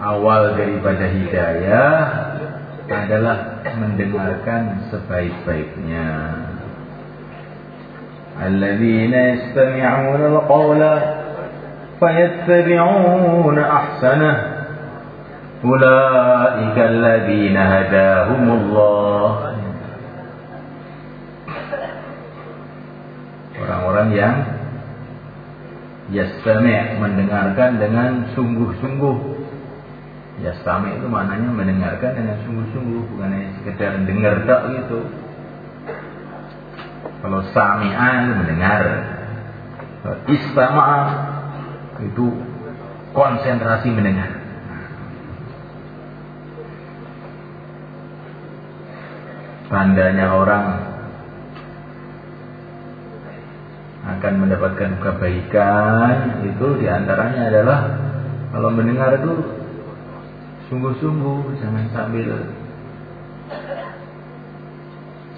awal daripada hidayah adalah mendengarkan sebaik-baiknya. Alladzina yastami'una al-qawla fayattabi'una ahsanah. Ulaika alladzina hadahumullah. Orang-orang yang yastami' mendengarkan dengan sungguh-sungguh Ya sami itu maknanya mendengarkan dengan sungguh-sungguh bukan hanya sekedar dengar tak gitu. Kalau sami'a itu mendengar. Istama'a itu konsentrasi mendengar. Tandanya orang akan mendapatkan kebaikan itu di antaranya adalah kalau mendengar itu sungguh-sungguh jangan sambil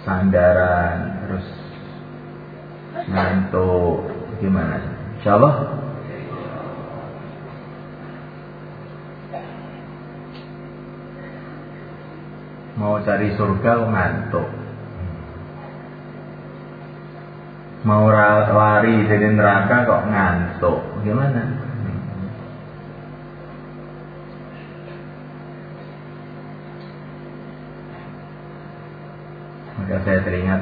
sandaran terus ngantuk. Gimana? Insya Allah mau cari surga ngantuk. Mau lari dari neraka kok ngantuk? Gimana Maka saya teringat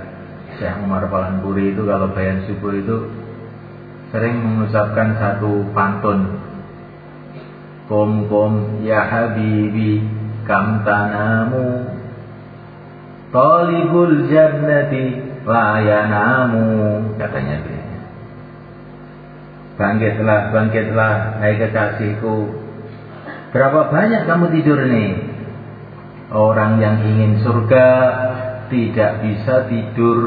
Syekh Umar Palanburi itu kalau bayan subuh itu sering mengucapkan satu pantun. Kum kum ya habibi kam tanamu Talibul jannati layanamu katanya beliau. Bangkitlah, bangkitlah, hai kekasihku. Berapa banyak kamu tidur nih? Orang yang ingin surga tidak bisa tidur.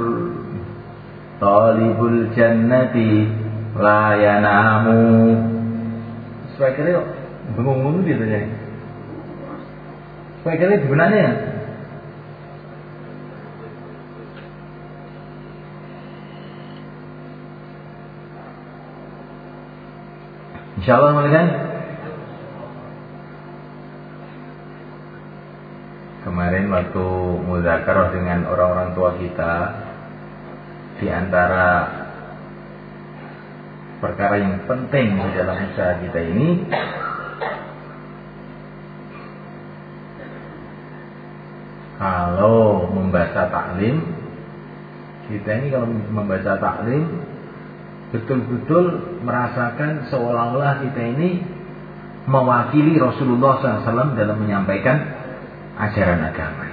Talibul jannati layanamu Supaya kira yuk Bengong-bengong gitu ya? Supaya kira sebenarnya Insya Allah kan waktu muzakarah dengan orang-orang tua kita di antara perkara yang penting di dalam usaha kita ini kalau membaca taklim kita ini kalau membaca taklim betul-betul merasakan seolah-olah kita ini mewakili Rasulullah SAW dalam menyampaikan ajaran agama.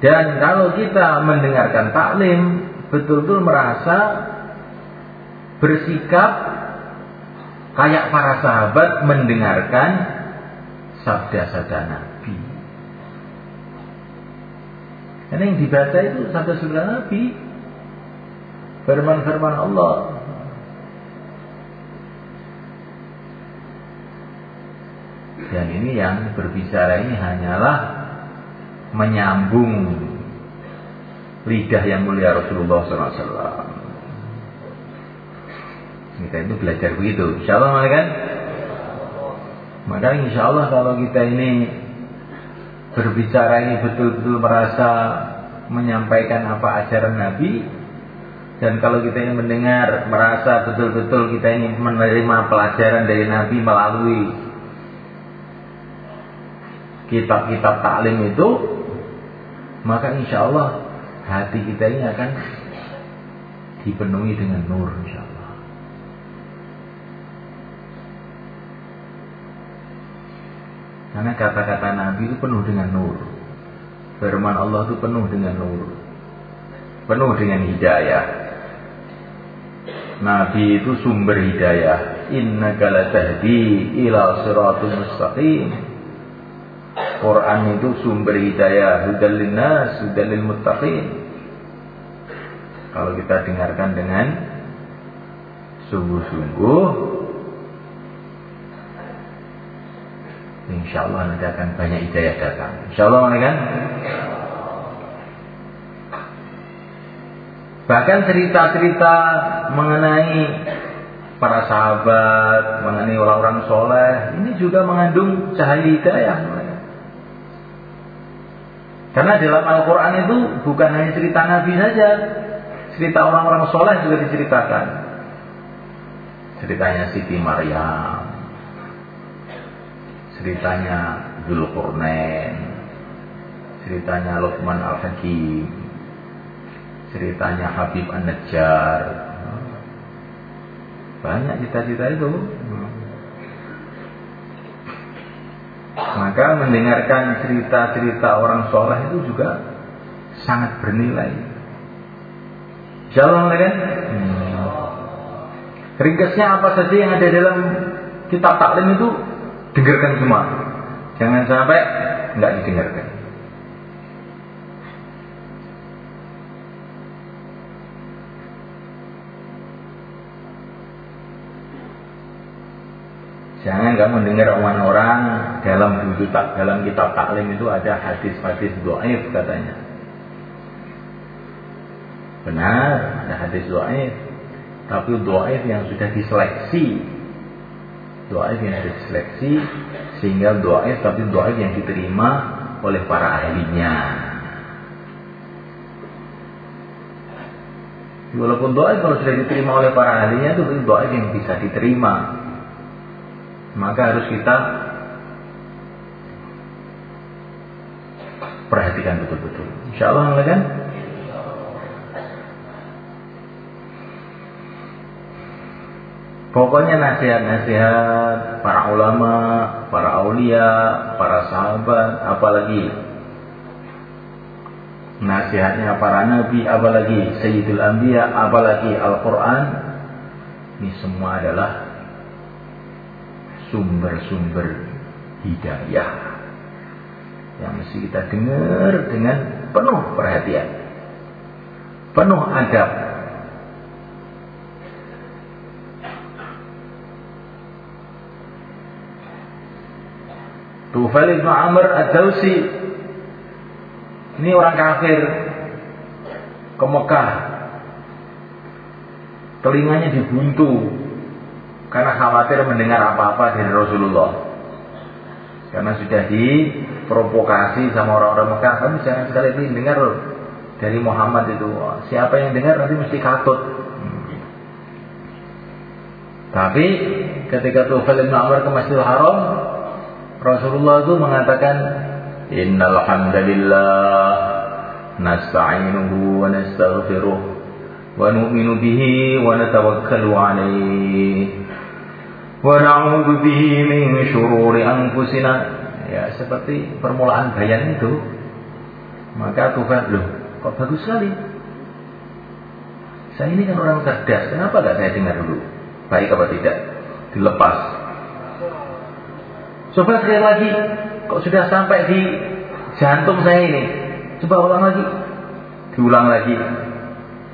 Dan kalau kita mendengarkan taklim, betul-betul merasa bersikap kayak para sahabat mendengarkan sabda-sabda Nabi. Karena yang dibaca itu sabda-sabda Nabi. Firman-firman Allah Dan ini yang berbicara ini hanyalah menyambung lidah yang mulia Rasulullah SAW. Kita itu belajar begitu. Insya Allah kan? Maka insya Allah kalau kita ini berbicara ini betul-betul merasa menyampaikan apa ajaran Nabi dan kalau kita ini mendengar merasa betul-betul kita ini menerima pelajaran dari Nabi melalui kitab-kitab taklim itu maka insya Allah hati kita ini akan dipenuhi dengan nur insya Allah karena kata-kata Nabi itu penuh dengan nur. Firman Allah itu penuh dengan nur. Penuh dengan hidayah. Nabi itu sumber hidayah. Innaka latahdi ila siratul mustaqim Quran itu sumber hidayah hudal linnas, hudal lil muttaqin. Kalau kita dengarkan dengan sungguh-sungguh Insya Allah nanti akan banyak hidayah datang Insya Allah kan Bahkan cerita-cerita mengenai para sahabat, mengenai orang-orang soleh, ini juga mengandung cahaya hidayah. Karena dalam Al-Quran itu bukan hanya cerita Nabi saja, cerita orang-orang soleh juga diceritakan. Ceritanya Siti Maryam, ceritanya Zulkarnain, ceritanya Luqman Al-Hakim, ceritanya Habib An-Najjar. Banyak cita-cita itu. Maka mendengarkan cerita-cerita orang soleh itu juga sangat bernilai. Insyaallah kan? Hmm. Ringkasnya apa saja yang ada dalam kitab taklim itu dengarkan semua. Jangan sampai nggak didengarkan. Jangan kamu dengar omongan orang dalam buku dalam kitab taklim itu ada hadis-hadis doaif katanya. Benar, ada hadis doaif. Tapi doaif yang sudah diseleksi. Doaif yang sudah diseleksi sehingga doaif tapi doaif yang diterima oleh para ahlinya. Walaupun doa kalau sudah diterima oleh para ahlinya itu doa yang bisa diterima maka harus kita perhatikan betul-betul. Insya Allah kan? Pokoknya nasihat-nasihat para ulama, para aulia, para sahabat, apalagi nasihatnya para nabi, apalagi Sayyidul Anbiya, apalagi Al-Quran, ini semua adalah sumber-sumber hidayah yang mesti kita dengar dengan penuh perhatian, penuh adab. Tufail bin Amr Ad-Dausi ini orang kafir. Ke Mekah. Telinganya dibuntu. Karena khawatir mendengar apa-apa dari Rasulullah. Karena sudah diprovokasi sama orang-orang Mekah, kamu jangan sekali ini dengar loh dari Muhammad itu. Siapa yang dengar nanti mesti katut. Tapi ketika Tufail bin Amr ke Masjidil Haram, Rasulullah itu mengatakan, Innal hamdalillah nasta'inuhu wa nastaghfiruh wa nu'minu bihi wa natawakkalu alaihi na'udzu bihi min syururi anfusina. Ya seperti permulaan bayan itu maka Tuhan loh kok bagus sekali? Saya ini kan orang cerdas kenapa gak saya dengar dulu? Baik apa tidak? Dilepas. Coba sekali lagi kok sudah sampai di jantung saya ini? Coba ulang lagi. Diulang lagi.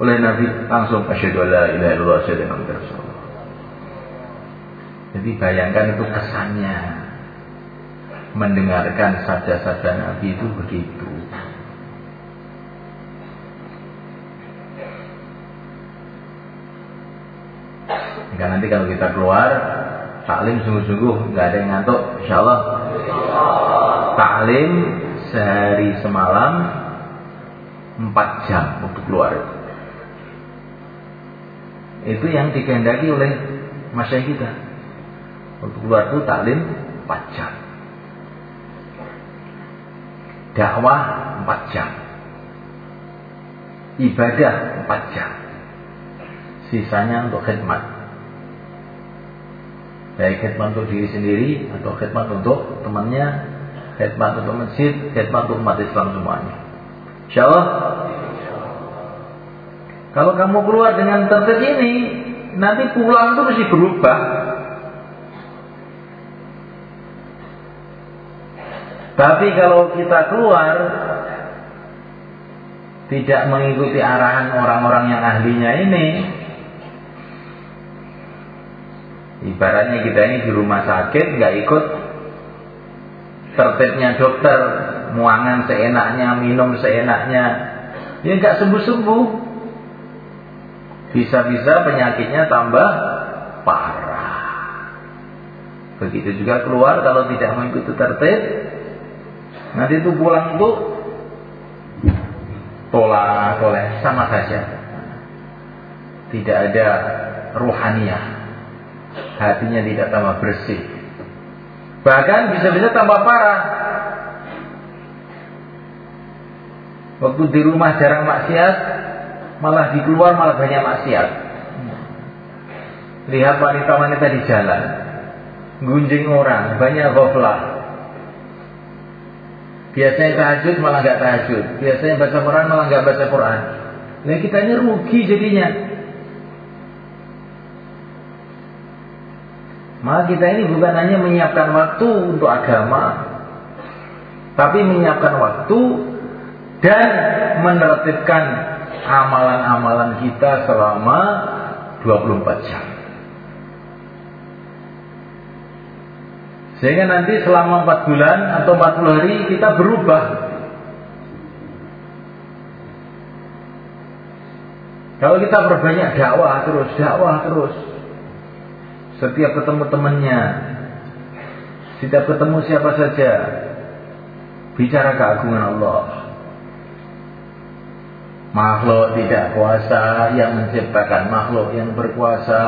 Oleh Nabi langsung asyhadu alla ilaha illallah asyhadu anna jadi bayangkan itu kesannya mendengarkan sabda-sabda Nabi itu begitu. Jika nanti kalau kita keluar taklim sungguh-sungguh nggak ada yang ngantuk, insya Allah. Taklim sehari semalam empat jam untuk keluar. Itu yang dikehendaki oleh masyarakat kita. Untuk keluar itu taklim 4 jam. Dakwah 4 jam. Ibadah 4 jam. Sisanya untuk khidmat. Baik khidmat untuk diri sendiri atau khidmat untuk temannya, khidmat untuk masjid, khidmat untuk umat Islam semuanya. Insya Allah kalau kamu keluar dengan tertib ini, nanti pulang itu mesti berubah. Tapi kalau kita keluar tidak mengikuti arahan orang-orang yang ahlinya ini, ibaratnya kita ini di rumah sakit nggak ikut tertibnya dokter, muangan seenaknya, minum seenaknya, ya nggak sembuh-sembuh. Bisa-bisa penyakitnya tambah parah. Begitu juga keluar kalau tidak mengikuti tertib, nanti itu pulang itu tolak oleh sama saja. Tidak ada ruhaniah. Hatinya tidak tambah bersih. Bahkan bisa-bisa tambah parah. Waktu di rumah jarang maksiat, malah di keluar malah banyak maksiat. Lihat wanita-wanita di jalan, gunjing orang, banyak goflah. Biasanya tahajud malah nggak tahajud, biasanya baca Quran malah nggak baca Quran. Nah kita ini rugi jadinya. Maka kita ini bukan hanya menyiapkan waktu untuk agama, tapi menyiapkan waktu dan menertibkan amalan-amalan kita selama 24 jam. Sehingga nanti selama 4 bulan atau 40 hari kita berubah. Kalau kita berbanyak dakwah terus, dakwah terus. Setiap ketemu temannya, setiap ketemu siapa saja, bicara keagungan Allah. Makhluk tidak kuasa yang menciptakan makhluk yang berkuasa.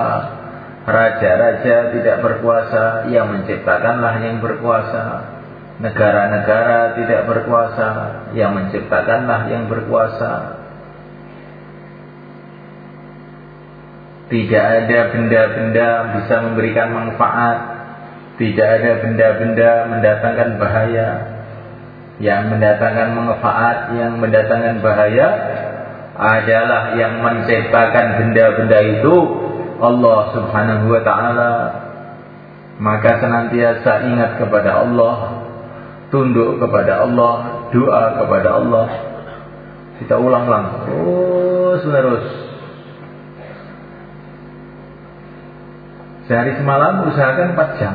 Raja-raja tidak berkuasa yang menciptakanlah yang berkuasa. Negara-negara tidak berkuasa yang menciptakanlah yang berkuasa. Tidak ada benda-benda bisa memberikan manfaat. Tidak ada benda-benda mendatangkan bahaya. Yang mendatangkan manfaat, yang mendatangkan bahaya adalah yang menciptakan benda-benda itu Allah Subhanahu wa taala. Maka senantiasa ingat kepada Allah, tunduk kepada Allah, doa kepada Allah. Kita ulang-ulang terus menerus. Sehari semalam usahakan 4 jam.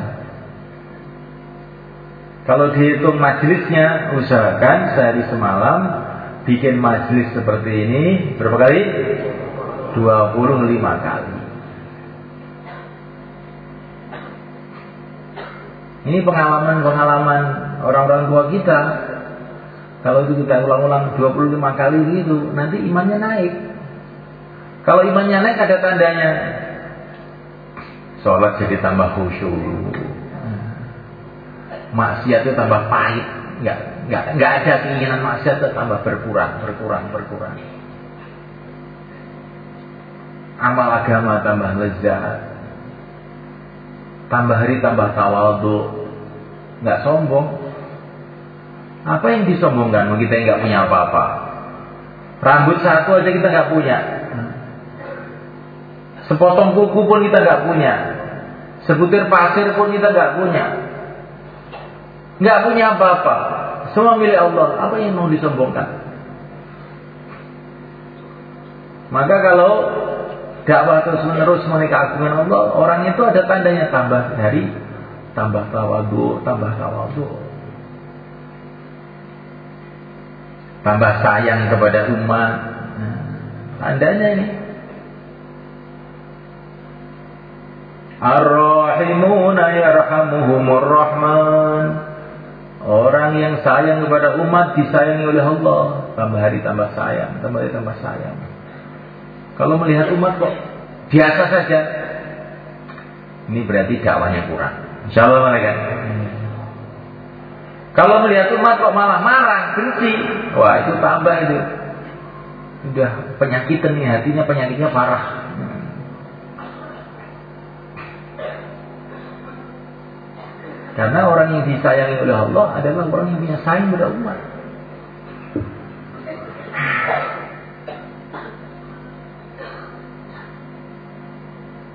Kalau dihitung majelisnya, usahakan sehari semalam bikin majelis seperti ini berapa kali? 25 kali. Ini pengalaman-pengalaman orang-orang tua kita. Kalau itu kita ulang-ulang 25 kali gitu, nanti imannya naik. Kalau imannya naik ada tandanya. Sholat jadi tambah khusyuk. Maksiat itu tambah pahit. Enggak nggak nggak ada keinginan maksiat tambah berkurang berkurang berkurang amal agama tambah lezat tambah hari tambah tawadhu nggak sombong. Apa yang disombongkan? Kita nggak punya apa-apa. Rambut satu aja kita nggak punya. Sepotong kuku pun kita nggak punya. Sebutir pasir pun kita nggak punya. Nggak punya apa-apa. Semua milik Allah. Apa yang mau disombongkan? Maka kalau dakwah terus menerus mengenai keagungan Allah, orang itu ada tandanya tambah dari tambah tawadu, tambah tawadu. Tambah sayang kepada umat. Nah, tandanya ini. Ar-Rahimuna yarhamuhumur Rahman. Orang yang sayang kepada umat disayangi oleh Allah. Tambah hari tambah sayang, tambah hari tambah sayang. Kalau melihat umat kok biasa saja, ini berarti dakwahnya kurang. Insya Allah mereka. Kalau melihat umat kok malah marah, benci, wah itu tambah itu. Udah penyakitan nih hatinya penyakitnya parah. Karena orang yang disayangi oleh Allah adalah orang yang punya sayang pada umat.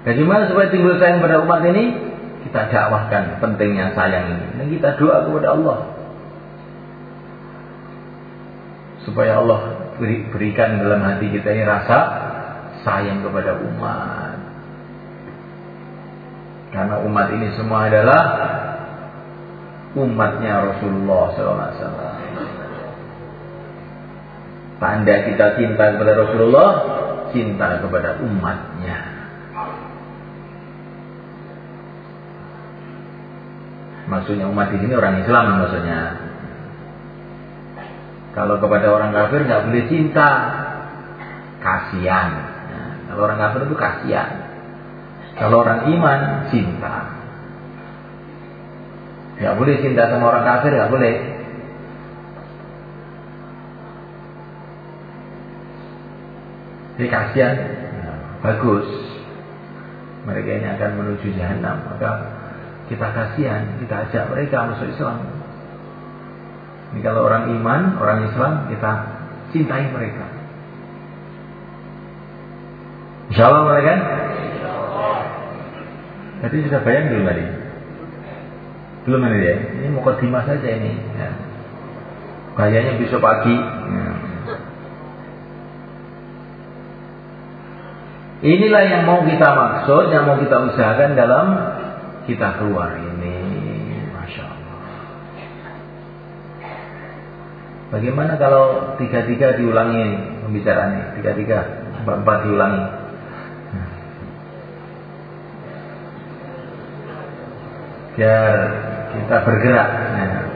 Dan gimana supaya timbul sayang pada umat ini? Kita dakwahkan pentingnya sayang ini. Dan kita doa kepada Allah. Supaya Allah beri, berikan dalam hati kita ini rasa sayang kepada umat. Karena umat ini semua adalah umatnya Rasulullah SAW. Tanda kita cinta kepada Rasulullah, cinta kepada umatnya. Maksudnya umat di sini orang Islam maksudnya. Kalau kepada orang kafir nggak boleh cinta, kasihan. Nah, kalau orang kafir itu kasihan. Kalau orang iman cinta. Nggak boleh cinta sama orang kafir nggak boleh. Jadi kasihan, bagus. Mereka ini akan menuju jahanam, maka kita kasihan, kita ajak mereka masuk Islam. Ini kalau orang iman, orang Islam, kita cintai mereka. Insya Allah mereka Tadi sudah bayang belum tadi? Belum ini ya? Ini mau kodimah saja ini. Ya. Kayaknya besok pagi. Ya. Inilah yang mau kita maksud, yang mau kita usahakan dalam kita keluar ini Masya Allah. Bagaimana kalau tiga-tiga diulangi pembicaraannya Tiga-tiga, empat-empat diulangi? Biar kita bergerak. nah.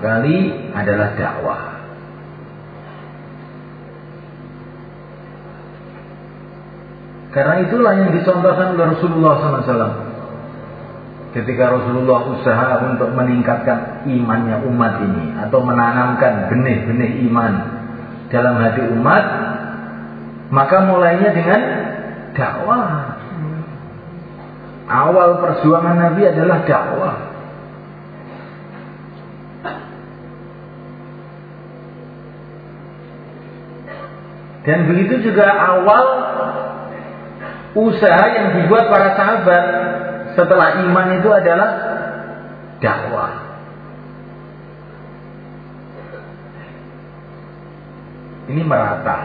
Kali adalah dakwah. Karena itulah yang dicontohkan oleh Rasulullah SAW. Ketika Rasulullah usaha untuk meningkatkan imannya umat ini atau menanamkan benih-benih iman dalam hati umat, maka mulainya dengan dakwah Awal perjuangan Nabi adalah dakwah. Dan begitu juga awal usaha yang dibuat para sahabat setelah iman itu adalah dakwah. Ini merata,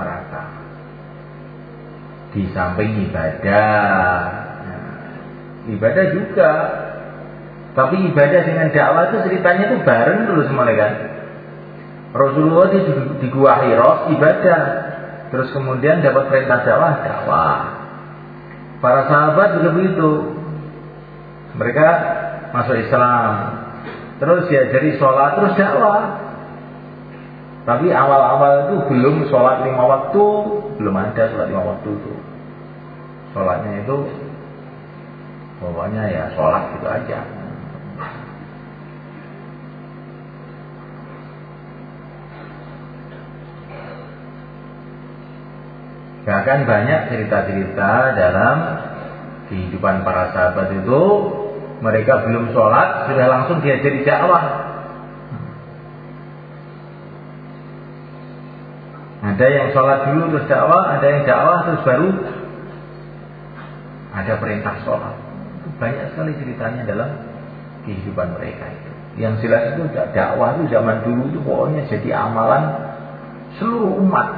merata. Di samping ibadah, nah, ibadah juga. Tapi ibadah dengan dakwah itu ceritanya itu bareng dulu semua kan. Rasulullah di, di gua Hira ibadah, terus kemudian dapat perintah dakwah, dakwah. Para sahabat juga begitu. Mereka masuk Islam, terus ya jadi sholat, terus dakwah. Tapi awal-awal itu belum sholat lima waktu, belum ada sholat lima waktu itu. Sholatnya itu pokoknya ya sholat gitu aja. Bahkan banyak cerita-cerita dalam kehidupan para sahabat itu mereka belum sholat sudah langsung diajari dakwah Ada yang sholat dulu terus dakwah, ada yang dakwah terus baru ada perintah sholat. Banyak sekali ceritanya dalam kehidupan mereka itu. Yang jelas itu dakwah itu zaman dulu itu pokoknya jadi amalan seluruh umat.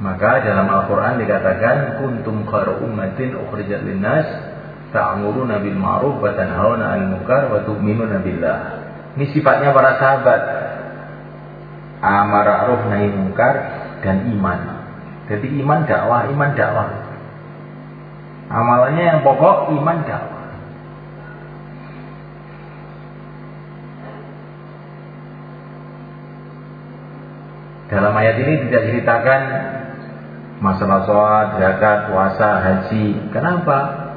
Maka dalam Al-Quran dikatakan kuntum khairu ummatin ukhrijat linnas ta'muruna bil ma'ruf wa tanhauna 'anil munkar wa tu'minuna billah. Ini sifatnya para sahabat. Amar ma'ruf nahi munkar dan iman. Jadi iman dakwah, iman dakwah. Amalannya yang pokok iman dakwah. Dalam ayat ini tidak ceritakan masalah sholat, zakat, puasa, haji. Kenapa?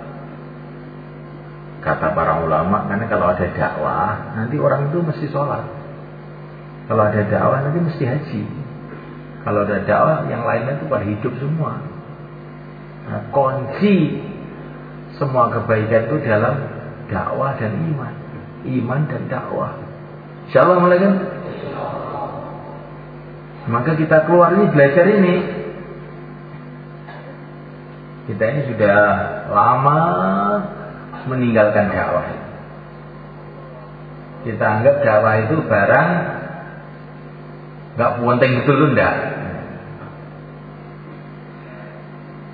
kata para ulama karena kalau ada dakwah nanti orang itu mesti sholat. Kalau ada dakwah nanti mesti haji. Kalau ada dakwah yang lainnya itu pada hidup semua. Nah, kunci semua kebaikan itu dalam dakwah dan iman. Iman dan dakwah. Insya Allah maka kita keluar ini belajar ini kita ini sudah lama meninggalkan dakwah. Kita anggap dakwah itu barang nggak penting betul enggak.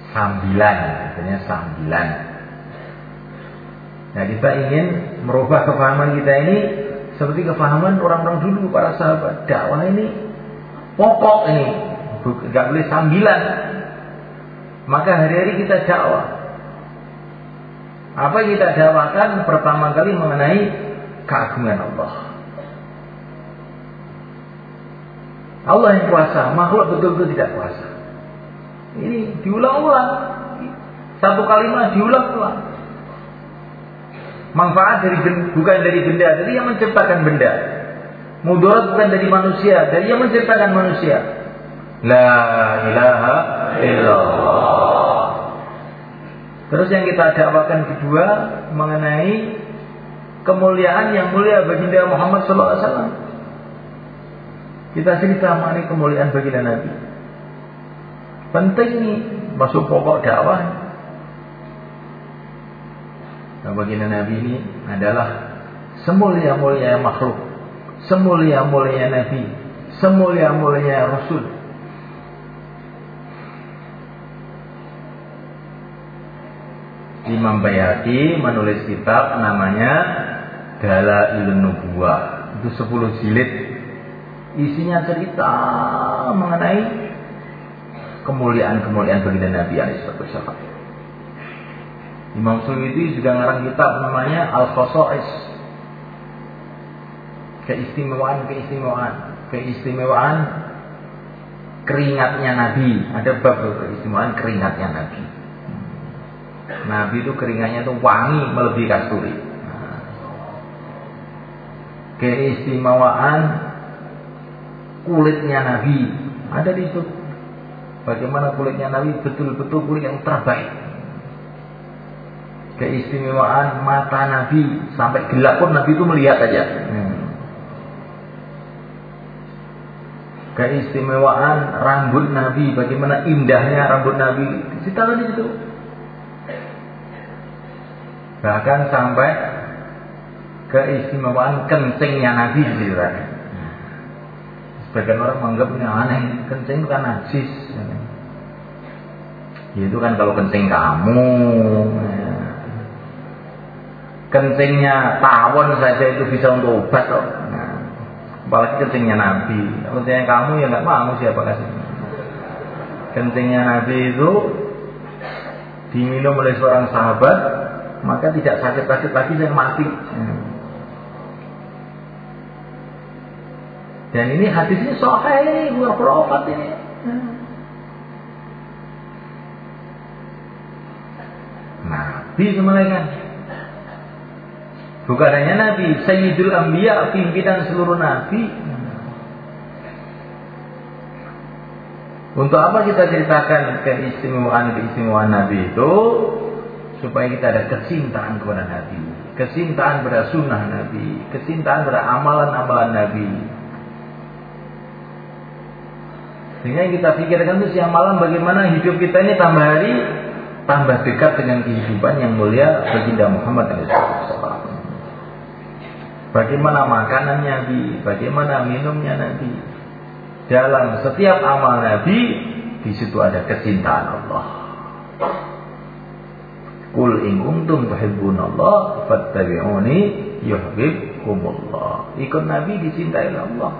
Sambilan, artinya sambilan. Nah kita ingin merubah kefahaman kita ini seperti kefahaman orang-orang dulu para sahabat. Dakwah ini pokok ini, nggak boleh sambilan. Maka hari-hari kita dakwah. Apa kita dakwakan pertama kali mengenai keagungan Allah. Allah yang kuasa, makhluk betul-betul tidak kuasa. Ini diulang-ulang. Satu kalimat diulang-ulang. Manfaat dari bukan dari benda, dari yang menciptakan benda. Mudarat bukan dari manusia, dari yang menciptakan manusia. La ilaha illallah. Terus yang kita dakwakan kedua mengenai kemuliaan yang mulia baginda Muhammad SAW. Kita cerita mengenai kemuliaan baginda Nabi. Penting nih masuk pokok dakwah. Nah, baginda Nabi ini adalah semulia-mulia makhluk, semulia-mulia Nabi, semulia-mulia Rasul. Imam Bayhaqi menulis kitab namanya Dalailun Nubuwah. Itu 10 jilid. Isinya cerita mengenai kemuliaan-kemuliaan baginda Nabi alaihissalam. Imam Suyuti juga ngarang kitab namanya Al-Khosais. Keistimewaan-keistimewaan, keistimewaan keringatnya Nabi. Ada bab keistimewaan keringatnya Nabi. Nabi itu keringatnya itu wangi melebihi kasturi. Keistimewaan kulitnya Nabi Ada di situ. Bagaimana kulitnya Nabi betul-betul kulit yang terbaik. Keistimewaan mata Nabi sampai gelap pun Nabi itu melihat aja. Hmm. Keistimewaan rambut Nabi, bagaimana indahnya rambut Nabi, ditaruh di situ. Bahkan sampai keistimewaan kencingnya Nabi diceritakan. Sebagian orang menganggap ini aneh, kencing bukan najis. Ya, itu kan kalau kencing kamu, ya. kencingnya tawon saja itu bisa untuk obat kok. Nah, apalagi kencingnya Nabi. Kencingnya kamu ya nggak mau siapa kasih. Kencingnya Nabi itu diminum oleh seorang sahabat, maka tidak sakit-sakit lagi dan mati. Hmm. Dan ini sahih ini, bukan khurafat ini. Nabi semalaikat. Bukan hanya Nabi, Sayyidul Anbiya, pimpinan seluruh Nabi. Untuk apa kita ceritakan keistimewaan-keistimewaan Nabi itu? Supaya kita ada kecintaan kepada Nabi. Kecintaan pada sunnah Nabi. Kecintaan pada amalan-amalan Nabi. Sehingga yang kita pikirkan itu siang malam bagaimana hidup kita ini tambah hari tambah dekat dengan kehidupan yang mulia baginda Muhammad SAW. Bagaimana makanannya Nabi, bagaimana minumnya Nabi. Dalam setiap amal Nabi, di situ ada kecintaan Allah. Kul in kuntum tuhibbunallah fattabi'uni yuhibbukumullah. Ikut Nabi dicintai Allah.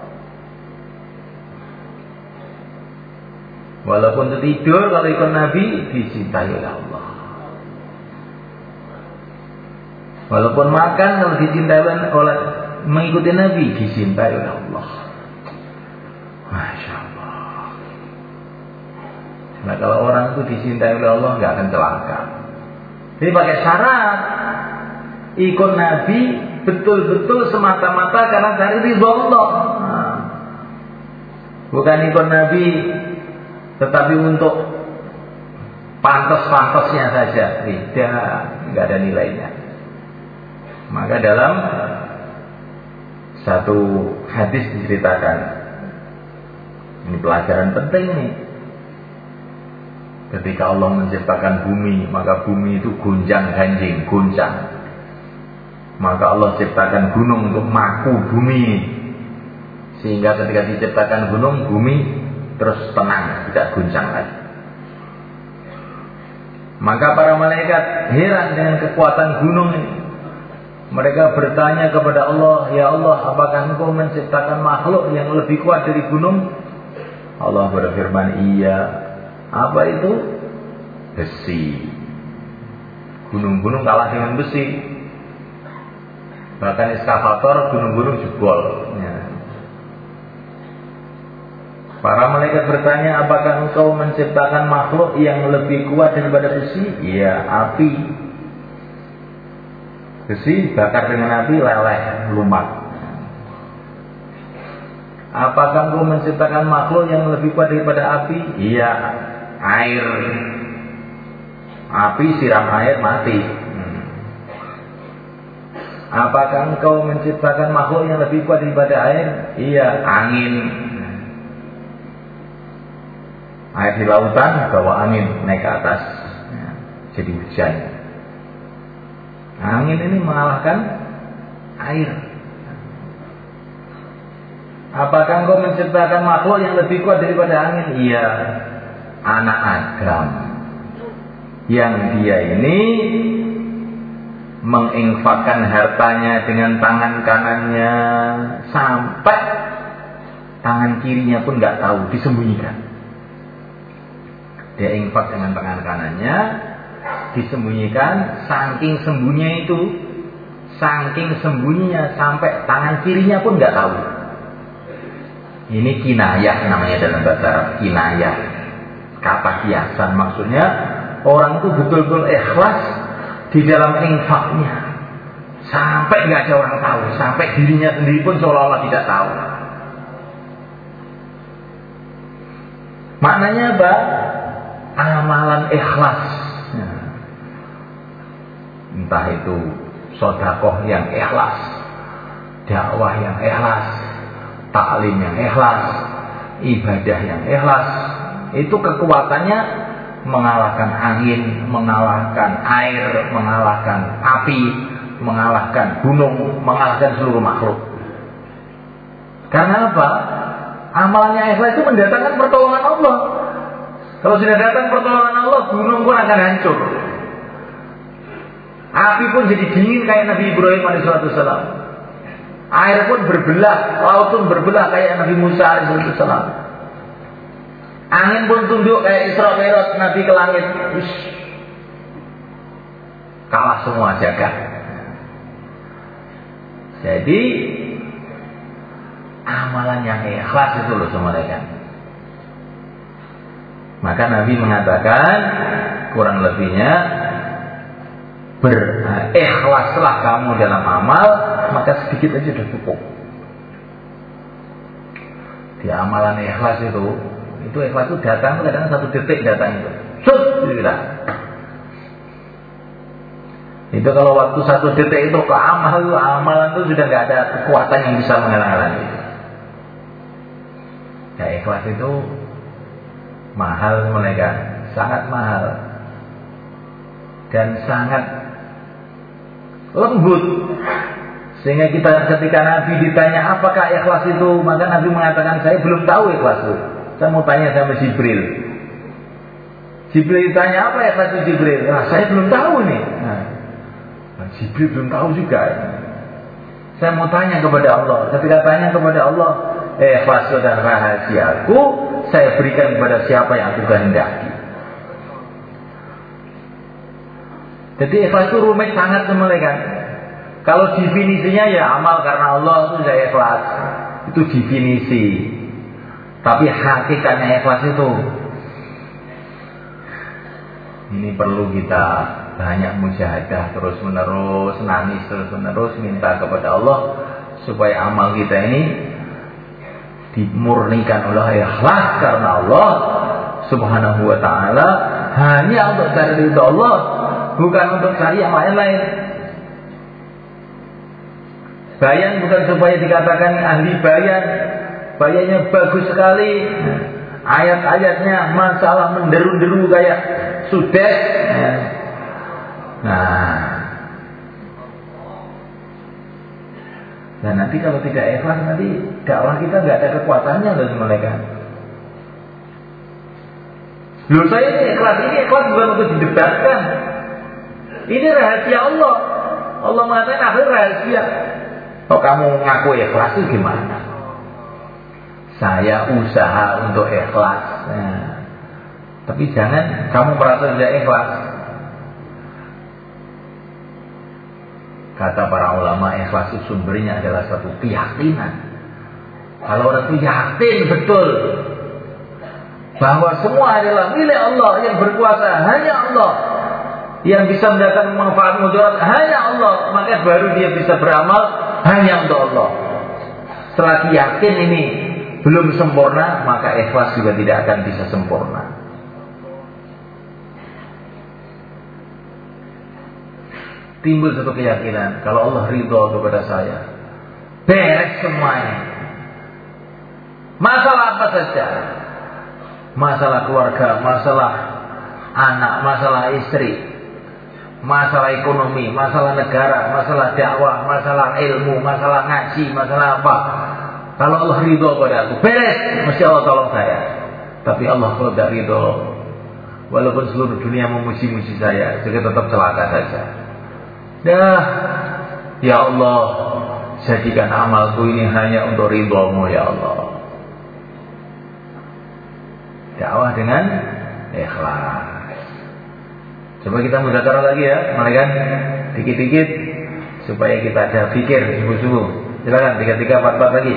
Walaupun tidur kalau ikut Nabi dicintai Allah. Walaupun makan kalau dicintai oleh mengikuti Nabi dicintai oleh Allah. Masya Allah. Nah kalau orang itu dicintai oleh Allah nggak akan celaka. Jadi pakai syarat ikut Nabi betul-betul semata-mata karena dari ridho Allah. Nah, bukan ikut Nabi tetapi untuk pantas-pantasnya saja tidak, nggak ada nilainya. Maka dalam satu hadis diceritakan ini pelajaran penting nih. Ketika Allah menciptakan bumi, maka bumi itu gunjang ganjing, guncang. Maka Allah ciptakan gunung untuk maku bumi. Sehingga ketika diciptakan gunung, bumi terus tenang, tidak guncang lagi. Maka para malaikat heran dengan kekuatan gunung ini. Mereka bertanya kepada Allah, Ya Allah, apakah engkau menciptakan makhluk yang lebih kuat dari gunung? Allah berfirman, iya. Apa itu? Besi. Gunung-gunung kalah dengan besi. Bahkan eskavator gunung-gunung jebol. Ya. Para malaikat bertanya, apakah engkau menciptakan makhluk yang lebih kuat daripada besi? Iya, api. Besi bakar dengan api leleh, lumat. Apakah engkau menciptakan makhluk yang lebih kuat daripada api? Iya, air. Api siram air mati. Apakah engkau menciptakan makhluk yang lebih kuat daripada air? Iya, angin air di lautan bawa angin naik ke atas jadi hujan angin ini mengalahkan air apakah engkau menciptakan makhluk yang lebih kuat daripada angin iya anak Adam yang dia ini menginfakkan hartanya dengan tangan kanannya sampai tangan kirinya pun nggak tahu disembunyikan dia infak dengan tangan kanannya, disembunyikan, saking sembunyinya itu, saking sembunyinya sampai tangan kirinya pun nggak tahu. Ini kinayah namanya dalam bahasa Arab, kinayah. Kata kiasan maksudnya orang itu betul-betul ikhlas di dalam infaknya. Sampai nggak ada orang tahu, sampai dirinya sendiri pun seolah-olah tidak tahu. Maknanya apa? Amalan ikhlas. Entah itu sodakoh yang ikhlas, dakwah yang ikhlas, taklim yang ikhlas, ibadah yang ikhlas. Itu kekuatannya mengalahkan angin, mengalahkan air, mengalahkan api, mengalahkan gunung, mengalahkan seluruh makhluk. Karena apa? Amalnya ikhlas itu mendatangkan pertolongan Allah. Kalau sudah datang pertolongan Allah, gunung pun akan hancur. Api pun jadi dingin kayak Nabi Ibrahim alaihissalam. Air pun berbelah, laut pun berbelah kayak Nabi Musa alaihissalam. Angin pun tunduk kayak Isra Mi'raj Nabi ke langit. Ush. Kalah semua jaga. Jadi amalan yang ikhlas itu loh semuanya Maka Nabi mengatakan kurang lebihnya berikhlaslah kamu dalam amal maka sedikit aja sudah cukup. Di amalan ikhlas itu itu ikhlas itu datang kadang satu detik datang itu. Tidak. Itu kalau waktu satu detik itu ke amal itu amalan itu sudah nggak ada kekuatan yang bisa menghalang-halangi. Ya ikhlas itu mahal mereka, sangat mahal dan sangat lembut sehingga kita ketika Nabi ditanya apakah ikhlas itu maka Nabi mengatakan saya belum tahu ikhlas itu saya mau tanya sama Jibril Jibril ditanya apa ikhlas itu Jibril nah, saya belum tahu nih nah, Jibril belum tahu juga saya mau tanya kepada Allah ketika tanya kepada Allah eh ikhlas dan rahasiaku saya berikan kepada siapa yang aku kehendaki. Jadi ikhlas itu rumit sangat kan. Kalau definisinya ya amal karena Allah itu sudah ikhlas. Itu definisi. Tapi hakikatnya ikhlas itu ini perlu kita banyak mujahadah terus menerus nangis terus menerus minta kepada Allah supaya amal kita ini dimurnikan oleh ikhlas karena Allah Subhanahu wa taala hanya untuk cari ridho Allah bukan untuk cari yang lain-lain. Bayan bukan supaya dikatakan ahli bayan. Bayannya bagus sekali. Ayat-ayatnya masalah menderu-deru kayak sudah. Nah, Nah nanti kalau tidak ikhlas nanti dakwah kita nggak ada kekuatannya loh mereka. Loh saya ini ikhlas ini ikhlas bukan untuk didebatkan. Ini rahasia Allah. Allah mengatakan akhir rahasia. Kalau kamu ngaku ikhlas itu gimana? Saya usaha untuk ikhlas. Nah, tapi jangan kamu merasa tidak ikhlas. Kata para ulama ikhlas itu sumbernya adalah satu keyakinan. Kalau orang itu yakin betul bahwa semua adalah milik Allah yang berkuasa hanya Allah yang bisa mendatangkan manfaat mudarat hanya Allah maka baru dia bisa beramal hanya untuk Allah. Setelah yakin ini belum sempurna maka ikhlas juga tidak akan bisa sempurna. timbul satu keyakinan kalau Allah ridho kepada saya beres semuanya. Masalah apa saja? Masalah keluarga masalah anak masalah istri masalah ekonomi masalah negara masalah dakwah masalah ilmu masalah ngaji masalah apa kalau Allah ridho pada aku beres mesti Allah tolong saya tapi Allah kalau tidak ridho walaupun seluruh dunia memuji-muji saya juga tetap celaka saja Dah, ya Allah, jadikan amalku ini hanya untuk ridhomu ya Allah. Dakwah dengan ikhlas. Coba kita mudah lagi ya, mereka dikit-dikit supaya kita ada pikir subuh-subuh. Silakan tiga-tiga empat-empat lagi.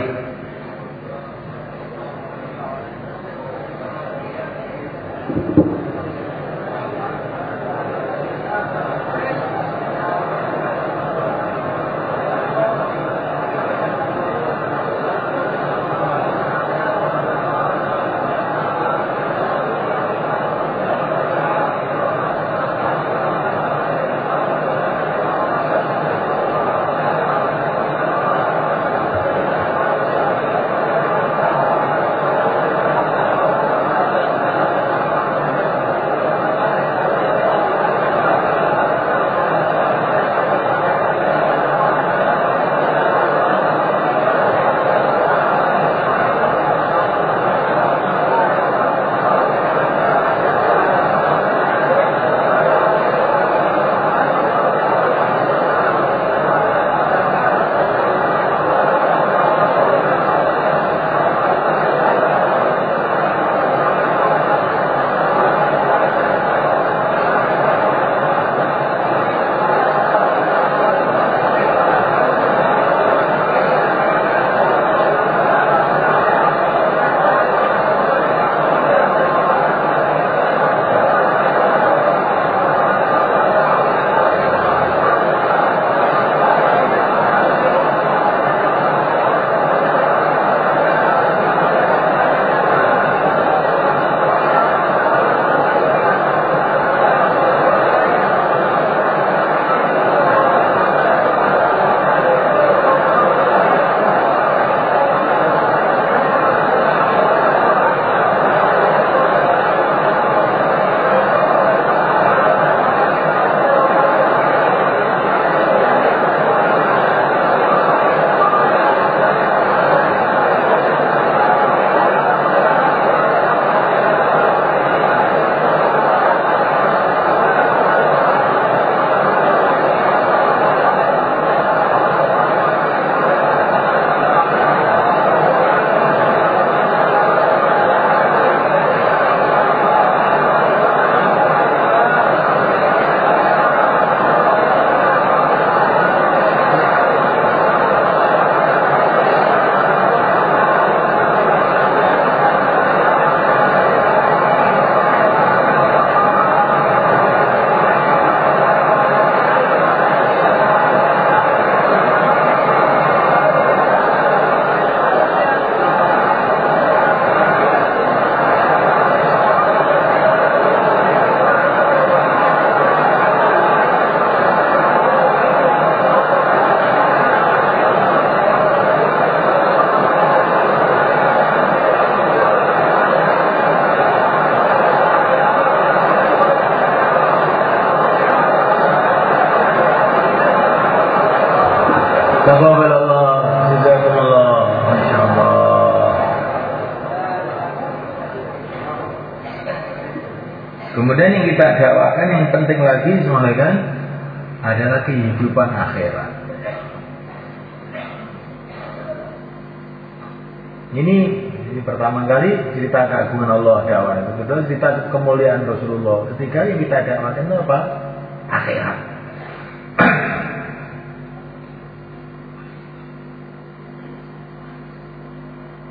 Kemudian yang kita dakwakan yang penting lagi semuanya kan adalah kehidupan akhirat. Ini ini pertama kali cerita keagungan Allah dakwah itu. Kedua cerita kemuliaan Rasulullah. Ketiga yang kita dakwakan itu apa? Akhirat.